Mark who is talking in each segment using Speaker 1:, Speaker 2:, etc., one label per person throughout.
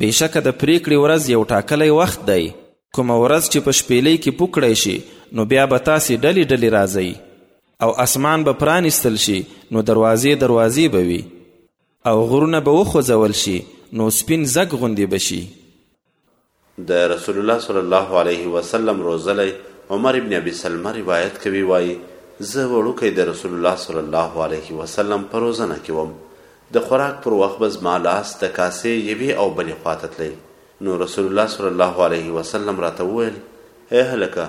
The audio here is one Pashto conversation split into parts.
Speaker 1: بېشکه د پرېکړې ورځ یو ټاکلی وخت دی کومه ورځ چې په شپېلۍ کې پوه کړی شي نو بیا به تاسې ډلې ډلې راځئ او اسمان به پرانیستل شي نو دروازې دروازې به وي او غرونه به وخوځول شي نو سپین زګ غوندې به شي
Speaker 2: د رسول الله صلی الله علیه وسلم روزلی عمر ابن ابي سلمه روایت کوي وایي زه وړوکی د رسول الله صلی الله علیه وسلم په روزنه کې وم د خوراک پر وخت به زما لاس د کاسې یوې او بلې خوا ته تلی، نو رسول الله صلی الله علیه وسلم راته وویل، ای هلکه!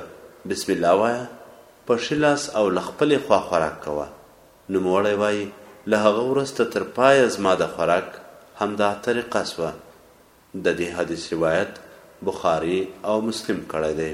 Speaker 2: بسم الله وایه، په ښي لاس او له خپلې خوا خوراک کوه. نوموړی وایي، له هغه وروسته تر پایه زما د خوراک همدا طریقه شوه. د دې حدیث روایت بخاري او مسلم کړی دی.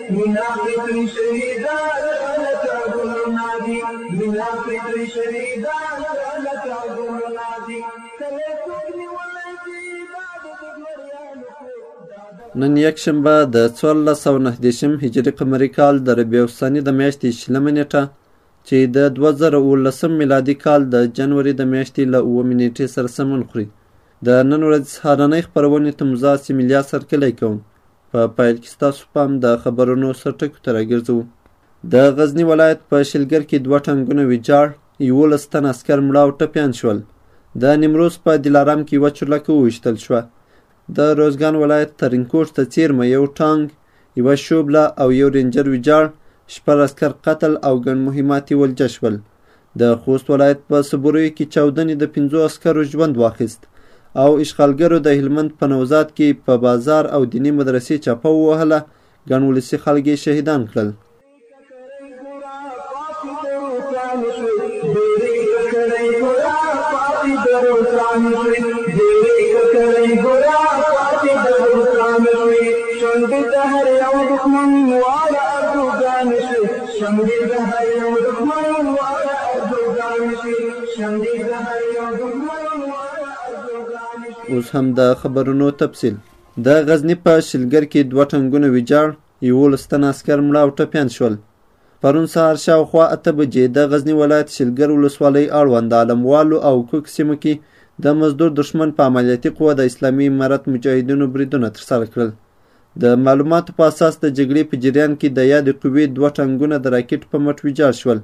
Speaker 3: مينا فطري شهيدان غلطه ګلونه دي مينا فطري شهيدان غلطه ګلونه دي کله څوک نیولای شي دا د دګمریانو کور دا د
Speaker 4: نن یکشنبه د څوارلس سوه نهه دېرشم هجري قمري کال د ربیع الثاني د میاشتې شلمه نېټه چې د دوه زره اوولسم میلادي کال د جنوري د میاشتې له اوومې نېټې سره سمون خوري د نن ورځې سهارنۍ خپرونې ته مو زاسې ملیا سرکلی کوم په پیل کې ستاسو پام د خبرونو سرټکو ته راګرځو د غزنی ولایت په شلګر کې دوه ټانګونه ویجاړ یولس تن عسکر مړه او ټپیان شول د نیمروز په دلارام کې یوه چورلکه وویشتل شوه د روزګان ولایت ترینکوټ ته څیرمه یو ټانګ یوه شوبله او یو رینجر ویجاړ، شپږ عسکر قتل او ګڼ مهمات یې ولجه شول. د خوست ولایت په صبوریو کې چاودنې د پنځو عسکرو ژوند واخیست. او اشغالګرو د هلمند په نوزاد کې په بازار او دیني مدرسې چاپه ووهله، ګڼ ولسي خلک یې شهیدان کړل. اوس هم د خبرونو تفصیل د غزني په شلګر کې دوه ټنګونه ویجاړ یولس تنه عسکر مړه او ټپیان شول. پرون سهار شاوخوا اته بجې د غزني ولایت شلګر ولسوالۍ اړوند د علموالو او کوک سیمو کې د مزدور دښمن په عملیاتي قوه د اسلامي امارت مجاهدینو بریدونه ترسره کړل. د معلوماتو په اساس د جګړې په جریان کې د یادې قوې دوه ټانګونه د راکټ په مټ ویجاړ شول.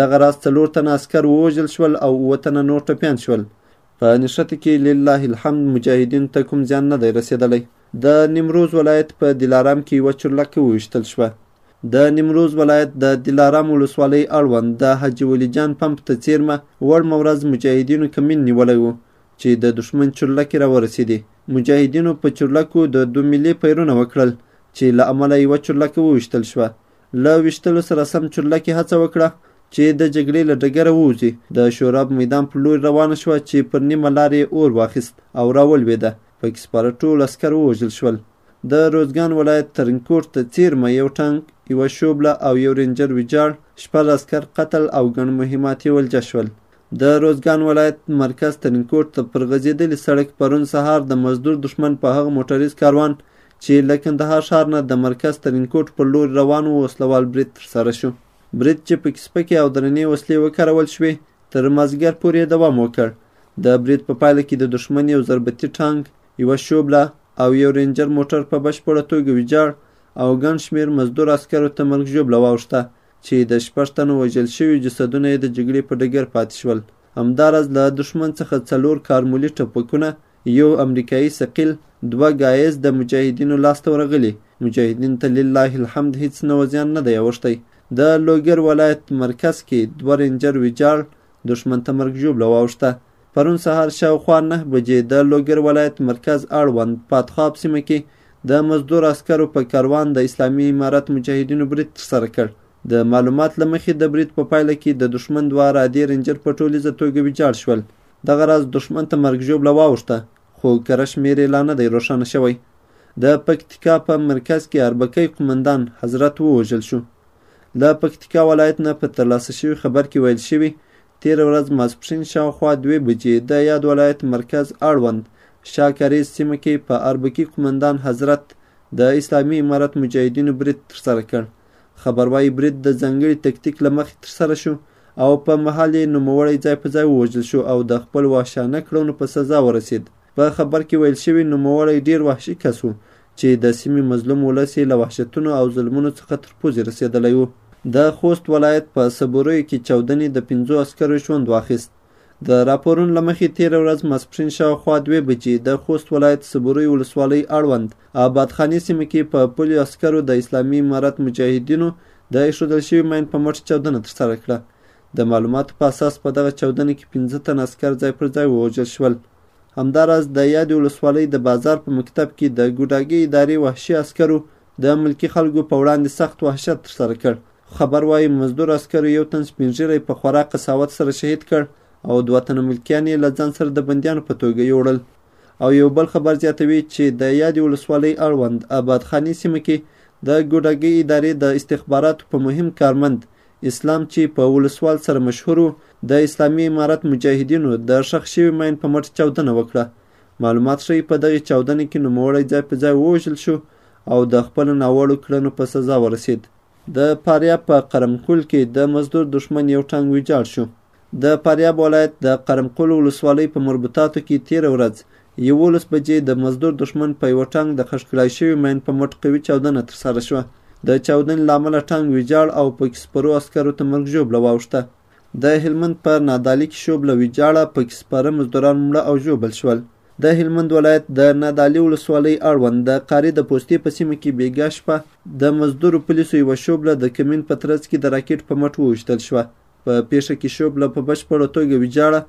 Speaker 4: دغه راز څلور تنه عسکر ووژل شول او اووه تنه نور ټپیان شول. په نښته کې لله الحمد مجاهدینو ته کوم زیان نه دی رسېدلی. د نیمروز ولایت په دلارام کې یوه چورلکه وویشتل شوه. د نیمروز ولایت د دلارام ولسوالۍ اړوند د حاجي ولي جان پمپ ته څیرمه وړمه ورځ مجاهدینو کمین نیولی و چې د دښمن چورلکې راورسېدې. مجاهدینو په چورلکو د دو ملي پیرونه وکړل چې له امله یوه چورلکه وویشتل شوه. له ویشتلو سره سم چورلکې هڅه وکړه چې د جګړې له ډګره ووځي، د شوراب میدان پر لوري روانه شوه چې پر نیمه لار یې اور واخیست او راولوېده. په کې سپاره ټول عسکر ووژل شول. د روزګان ولایت ترنکوټ ته څیرمه یو ټانک، یوه شوبله او یو رینجر ویجاړ، شپږ عسکر قتل او ګڼ مهمات یې ولجه شول. د روزګان ولایت مرکز ترنکوټ ته پر غځېدلي سړک پرون سهار د مزدور دښمن په هغه موټریز کاروان چې له کندهار ښار نه د مرکز ترنکوټ پر لوري روان و وسلوال برید ترسره شو. برید چې پکې سپکې او درنې وسلې وکارول شوې، تر مازیګر پورې یې دوام وکړ. د برید په پایله کې د دښمن یو ضربتي ټانک، یوه شوبله او یو رینجر موټر په بشپړه توګه ویجاړ او ګڼ شمېر مزدور عسکرو ته مرګ ژوبله واوښته چې د شپږ تنو وژل شویو جسدونه یې د جګړې په ډګر پاتې شول. همداراز له دښمن څخه څلور کارمولي ټوپکونه، يو امريکايي ثقيل دوه ګايز د مجاهدينو لاس ته ورغلي مجاهدين ته لله الحمد هيڅ نوزيان نه دی اوښتی د لوګر ولايت مرکز کې دوه رينجر ويجاړ دښمن ته مرګ ژوبله واوښته پرون سهار شاوخوا نه بجې د لوګر ولايت مرکز اړوند پاتخاب سیمه کې د مزدور عسکرو په کاروان د اسلامي امارت مجاهدینو برید ترسره کړ د معلومات له مخې د برید په پایله کې د دښمن دوه عرادې رنجر په ټولیزه توګه ویجاړ شول دغه راز دښمن ته مرګ ژوبله واوښته، خو کره شمېر یې لا نه دی روښانه شوی. د پکتیکا په مرکز کې اربکی قومندان حضرت ووژل شو. له پکتیکا ولایت نه په ترلاسه شوي خبر کې ویل شوي، تېره ورځ ماسپښین شاوخوا دوې بجې د یاد ولایت مرکز اړوند شاه کاریز سیمه کې په اربکي قومندان حضرت د اسلامي امارت مجاهدینو برید ترسره کړ خبر وايي برید د ځانګړي تکتیک له مخې ترسره شو او په مهال یې نوموړی ځای په ځای ووژل شو او د خپل وحشانه کړنو په سزا ورسید. په خبر کې ویل شوي نوموړی ډیر وحشي کس و چې د سیمې مظلوم ولس یې له وحشتونو او ظلمونو څخه تر پوزې رسېدلی و. د خوست ولایت په صبوریو کې چاودنې د پنځو عسکرو ژوند واخیست. د راپورونو له مخې تېره ورځ ماسپښین شاوخوا دوې بجې د خوست ولایت صبورۍ ولسوالۍ اړوند آبادخانې سیمه کې په پلیو عسکرو د اسلامي امارت مجاهدینو د ایښودل شوي ماین په مټ چاودنه ترسره کړه. د معلوماتو په اساس په دغه چاودنه کې پنځه تن عسکر ځای پر ځای ووژل شول. همداراز د یادې ولسوالۍ د بازار په مکتب کې د ګوډاګي ادارې وحشي عسکرو د ملکي خلکو په وړاندې سخت وحشت ترسره کړ خبر وايي، مزدور عسکرو یو تن سپین ږیری په خورا قساوت سره شهید کړ او دوه تنه ملکیان یې له ځان سره د بندیانو په توګه یوړل او یو بل خبر زیاتوي چې د یادې ولسوالۍ اړوند آبادخاني سیمه کې د ګوډاګۍ ادارې د استخباراتو په مهم کارمند اسلام چې په ولسوال سره مشهور و د اسلامي امارت مجاهدینو د ښخ شوي ماین په مټ چاودنه وکړه معلومات ښیي په دغې چاودنه کې نوموړی ځای په ځای ووژل شو او د خپلو ناوړو کړنو په سزا ورسید د فاریاب په قرمقول کې د مزدور دښمن یو ټانګ ویجاړ شو. د فاریاب ولایت د قرمقول ولسوالۍ په مربوطاتو کې تیره ورځ یوولس بجې د مزدور دښمن په یوه ټانګ د خښ کړای شوي مین په مټ قوي چاودنه ترسره شوه. د چاودنې له امله ټانګ ویجاړ او پکې سپرو عسکرو ته مرګ ژوبله واوښته. د هلمند په نادعلي کې شوبله ویجاړه، پکې سپاره مزدوران مړه او ژوبل شول. د هلمند ولایت د نادعلي ولسوالۍ اړوند د قاري د پوستې په سیمه کې بېګا شپه د مزدورو پولیسو یوه شوبله د کمین په ترڅ کې د راکټ په مټ وویشتل شوه. په پېښه کې شوبله په بشپړه توګه ویجاړه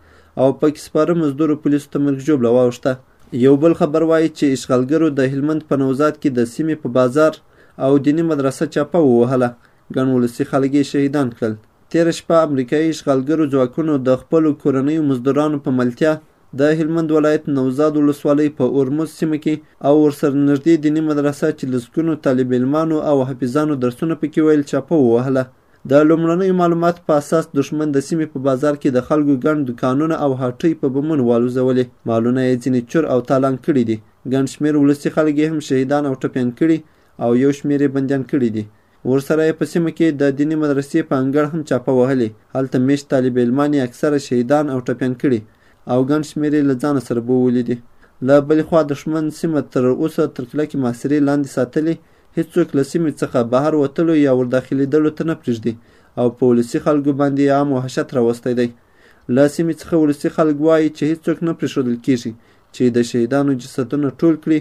Speaker 4: او پکې سپاره مزدورو پولیسو ته مرګ ژوبله واوښته. یو بل خبر وایي چې اشغالګرو د هلمند په نوزاد کې د سیمې په بازار او دیني مدرسه چاپه ووهله ګڼ ولسي خلک یې شهیدان کړل. تېره شپه امریکایي اشغالګرو ځواکونو د خپلو کورنیو مزدورانو په ملتیا د هلمند ولایت نوزاد ولسوالۍ په اورموز سیمه کې او ورسره نږدې دیني مدرسه چې لسګونو طالب علمانو او حافظانو درسونه پکې ویل چاپه ووهله. د لومړنیو معلوماتو په اساس دښمن د سیمې په بازار کې د خلکو ګڼ دوکانونه او هټۍ په بمونو والوزولې، مالونه یې ځینې چور او تالان کړي دي، ګڼ شمېر ولسي خلک یې هم شهیدان او ټپیان کړي او یو شمېر یې بندیان کړي دي. ورسره یې په سیمه کې د دیني مدرسې په انګړ هم چاپه وهلې، هلته مېشت طالب علمان یې اکثره شهیدان او ټپیان کړي او ګڼ شمېر یې له ځانه سره بوولي دي. له بلې خوا دښمن سیمه تر اوسه تر کلکې محاصرې لاندې ساتلې، هېڅوک له سیمې څخه بهر وتلو یا ورداخلېدلو ته نه پرېږدي او په ولسي خلکو باندې یې عام وحشت راوستی دی. له سیمې څخه ولسي خلک وايي چې هېڅوک نه پرېښودل کېږي چې د شهیدانو جسدونه ټول کړي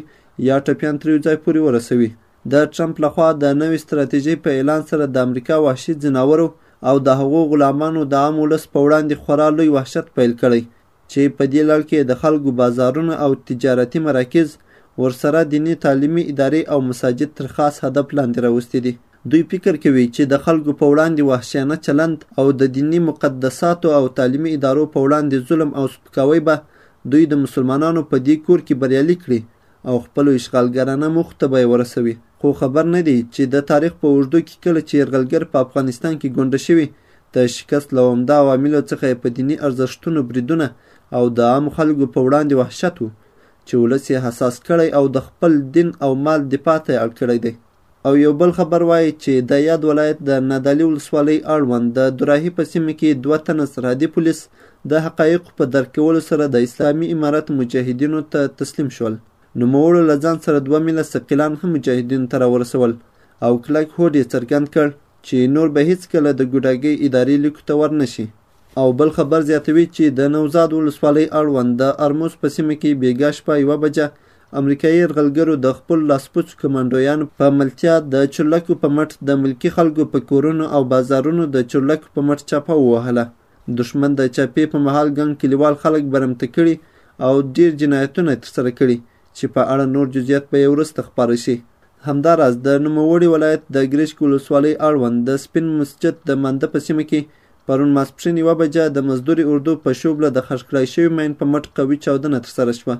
Speaker 4: یا ټپیان تر یو ځای پورې ورسوي. د ټرمپ له خوا د نوې ستراتیژۍ په اعلان سره د امریکا وحشي ځناورو او د هغو غلامانو د عام ولس په وړاندې خورا لوی وحشت پیل کړی چې په دې لړ کې یې د خلکو بازارونه او تجارتي مراکز، ورسره دیني تعلیمي ادارې او مساجد تر خاص هدف لاندې راوستي دي. دوی فکر کوي چې د خلکو په وړاندې وحشیانه چلند او د دیني مقدساتو او تعلیمي ادارو په وړاندې ظلم او سپکاوی به دوی د مسلمانانو په دې کور کې بریالي کړي او خپلو اشغالګرانه موخو ته به یې ورسوي خو خبر نه دي چې د تاریخ په اوږدو کې کله چې یرغلګر په افغانستان کې ګونډه شوي د شکست له عمده عواملو څخه یې په دیني ارزښتونو بریدونه او د عامو خلکو په وړاندې وحشت و چې ولس یې حساس کړی او د خپل دین او مال دفاع ته یې اړ کړی دی او یو بل خبر وايي چې د یاد ولایت د نادعلي ولسوالۍ اړوند د دراهي په سیمه کې دوه تنه سرحدي پولیس د حقایقو په درک کولو سره د اسلامي امارت مجاهدینو ته تسلیم شول. نوموړو له ځان سره دوه میله ثقیلان هم مجاهدینو ته راورسول او کلک هوډ یې څرګند کړ چې نور به هیڅکله د ګوډاګۍ اداري لیکو ته ورنشي. او بل خبر زیاتوي چې د نوزاد ولسوالۍ اړوند د ارموز په سیمه کې بیګا شپه یوه بجه امریکایي یرغلګرو د خپلو لاسپوڅو کمانډویانو په ملتیا د چورلکو په مټ د ملکي خلکو په کورونو او بازارونو د چورلکو په مټ چاپه ووهله. دښمن د چاپې په مهال ګڼ کلیوال خلک برمته کړي او ډیر جنایتونه ترسره کړي چې په اړه نور جزئیات به یې وروسته خپاره شي. همداراز د نوموړي ولایت د ګرشک ولسوالۍ اړوند د سپین مسجد د مانده په سیمه کې پرون ماسپښین یوه بجه د مزدوري اردو په شوبله د خښ کړای شوي مین په مټ قوي چاودنه ترسره شوه.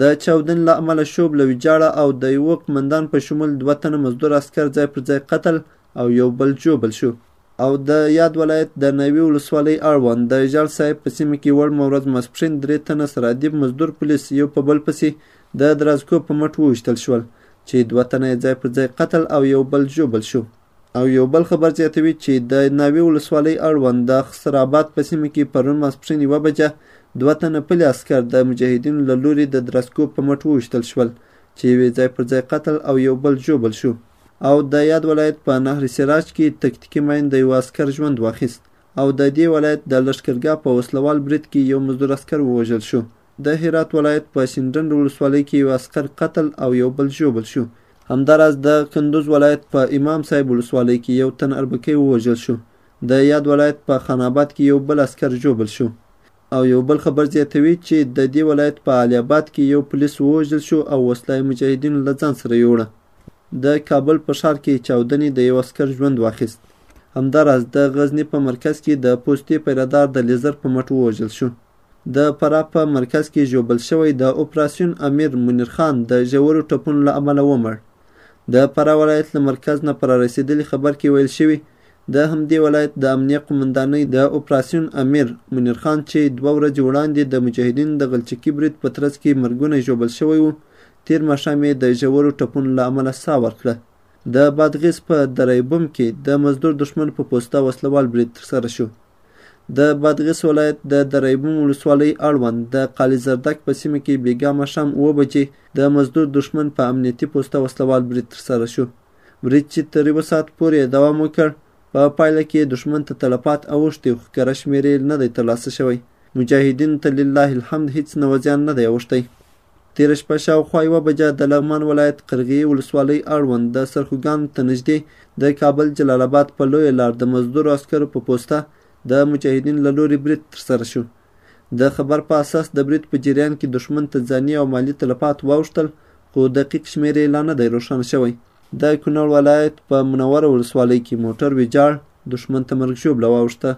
Speaker 4: د چاودنې له امله شوبله ویجاړه او د یوه قمندان په شمول دوه تنه مزدور عسکر ځای پر ځای قتل او یو بل ژوبل شو او د یاد ولایت د ناوي ولسوالۍ اړوند د ژړ صاحب په سیمه کې وړمه ورځ ماسپښین درې تنه سرادیب مزدور پولیس یو په بل پسې د درازکو په مټ وویشتل شول چې دوه تنه یې ځای پر ځای قتل او یو بل ژوبل شو. او یو بل خبر زیاتوي چې د ناوې ولسوالۍ اړوند د خسراباد په سیمه کې پرون ماسپښین یوه بجه دوه تنه پلي عسکر د مجاهدینو له لوري د درسکو په مټ وویشتل شول چې یوې ځای پر ځای قتل او یو بل ژوبل شو او د یاد ولایت په نهر سراج کې تکتیکي ماین د یو عسکر ژوند واخیست او د دې ولایت د لښکرګاه په وسلوال برید کې یو مزدور عسکر ووژل شو د هرات ولایت په سیندنډ ولسوالۍ کې یو عسکر قتل او یو بل ژوبل شو همداراز د کندوز ولایت په امام صاحب ولسوالۍ کې یو تن اربکی ووژل شو د یاد ولایت په خان آباد کې یو بل عسکر ژوبل شو او یو بل خبر زیاتوي چې د دې ولایت په علي آباد کې یو پولیس ووژل شو او وسله یې مجاهدینو له ځان سره یوړه د کابل په ښار کې چاودنې د یو عسکر ژوند واخیست همداراز د غزني په مرکز کې د پوستې پیرهدار د لیزر په مټ ووژل شو د فراه په مرکز کې ژوبل شوی د اپراسیون امیر منیر خان د ژورو ټپونو له امله ومړ. د فراه ولایت له مرکز نه په رارسېدلي خبر کې ویل شوي، د همدې ولایت د امنیه قومندانۍ د اپراسیون امیر منیر خان چې دوه ورځې وړاندې د مجاهدینو د غلچکي برید په ترڅ کې مرګونی ژوبل شوی و، تېر ماښام یې د ژورو ټپونو له امله ساه ورکړه. د بادغیس په دره بوم کې د مزدور دښمن په پوسته وسلوال برید ترسره شو. د بادغیس ولایت د دریبوم ولسوالۍ اړوند د قالي زردک په سیمه کې بیګا ماښام اوه بجې د مزدور دښمن په امنیتي پوسته وسلوال برید ترسره شو. برید چې تر یوه ساعت پورې دوام وکړ، په پایله کې دښمن ته تلفات اوښتي خو کره شمېر یې نه دی ترلاسه شوی. مجاهدینو ته لله الحمد هیڅ نوزیان نه دی اوښتی. تېره شپه شاوخوا یوه بجه د لغمان ولایت قرغیې ولسوالۍ اړوند د سرخوګانو ته نږدې د کابل جلال آباد په لویه لار د مزدورو عسکرو په پوسته د مجاهدین له لوري برید ترسره شو. د خبر په اساس د برید په جریان کې دښمن ته ځاني او مالي تلفات واوښتل خو دقیق شمېر یې لا نه دی روښانه شوی. د کونړ ولایت په منوره ولسوالۍ کې موټر ویجاړ، دښمن ته مرګ ژوبله واوښته.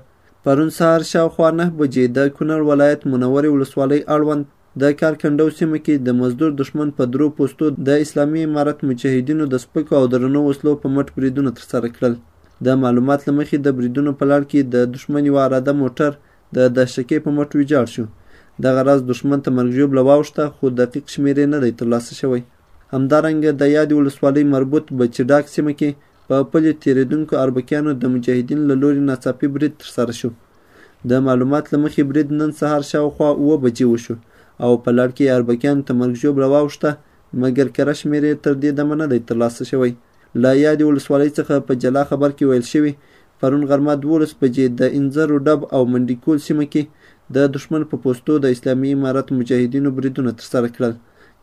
Speaker 4: پرون سهار شاوخوا نه بجې د کونړ ولایت منورې ولسوالۍ اړوند د کار کنډو سیمه کې د مزدور دښمن په درو پوستو د اسلامي امارت مجاهدینو د سپکو او درنو وسلو په مټ بریدونه ترسره کړل. د معلومات له مخې د بریدونو په لړ کې د دښمن یو اراده موټر د دهشکې په مټ ویجاړ شو. دغه راز دښمن ته مرګ ژوبله واوښته خو دقیق شمېر یې نه دی ترلاسه شوی. همدارنګه د یادې ولسوالۍ مربوط بچي ډاک سیمه کې په پلې تېرېدونکو اربکیانو د مجاهدین له لوري ناڅاپي برید ترسره شو.
Speaker 5: د معلومات له مخې برید نن سهار شاوخوا اووه بجې وشو او په لړ کې اربکیانو ته مرګ ژوبله واوښته مګر کره شمېر یې تر دې دمه نه دی ترلاسه شوی. له یادې ولسوالۍ څخه په جلا خبر کې ویل شوي پرون غرمه دولس بجې د انځرو ډب او منډیکول سیمه کې د دښمن په پوستو د اسلامي امارت مجاهدینو بریدونه ترسره کړل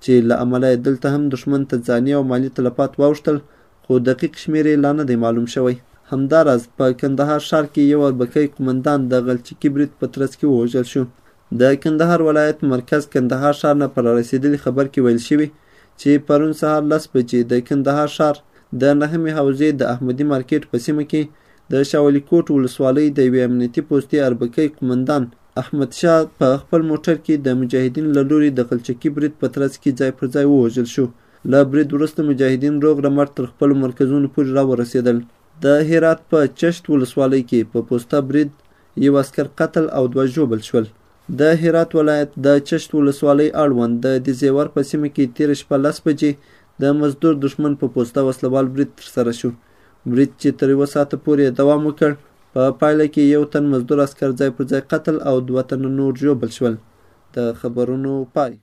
Speaker 5: چې له امله یې دلته هم دښمن ته ځاني او مالي تلفات واوښتل خو دقیق شمېر یې لا نه دی معلوم شوی. همداراز په کندهار ښار کې یو اربکی قومندان د غلچکي برید په ترڅ کې ووژل شو. د کندهار ولایت مرکز کندهار ښار نه په رارسېدلي خبر کې ویل شوي چې پرون سهار لس بجې د کندهار ښار د نهمې حوزې د احمدي مارکېټ په سیمه کې د شاولي کوټ ولسوالۍ د یوې امنیتي پوستې اربکی قومندان احمد شاه په خپل موټر کې د مجاهدینو له لوري د غلچکي برید په ترڅ کې ځای پر ځای ووژل شو. له برید وروسته مجاهدین روغ رمټ تر خپلو مرکزونو پورې راورسېدل. د هرات په چشت ولسوالۍ کې په پوسته برید یو عسکر قتل او دوه ژوبل شول. د هرات ولایت د چشت ولسوالۍ اړوند د دیزیور په سیمه کې تېره شپه لس بجې د مزدور دښمن په پوسته وسلوال برید ترسره شو. برید چې تر یوه ساعته پورې دوام وکړ، په پایله کې یو تن مزدور عسکر ځای پر ځای قتل او دوه تنه نور ژوبل شول. د خبرونو پای.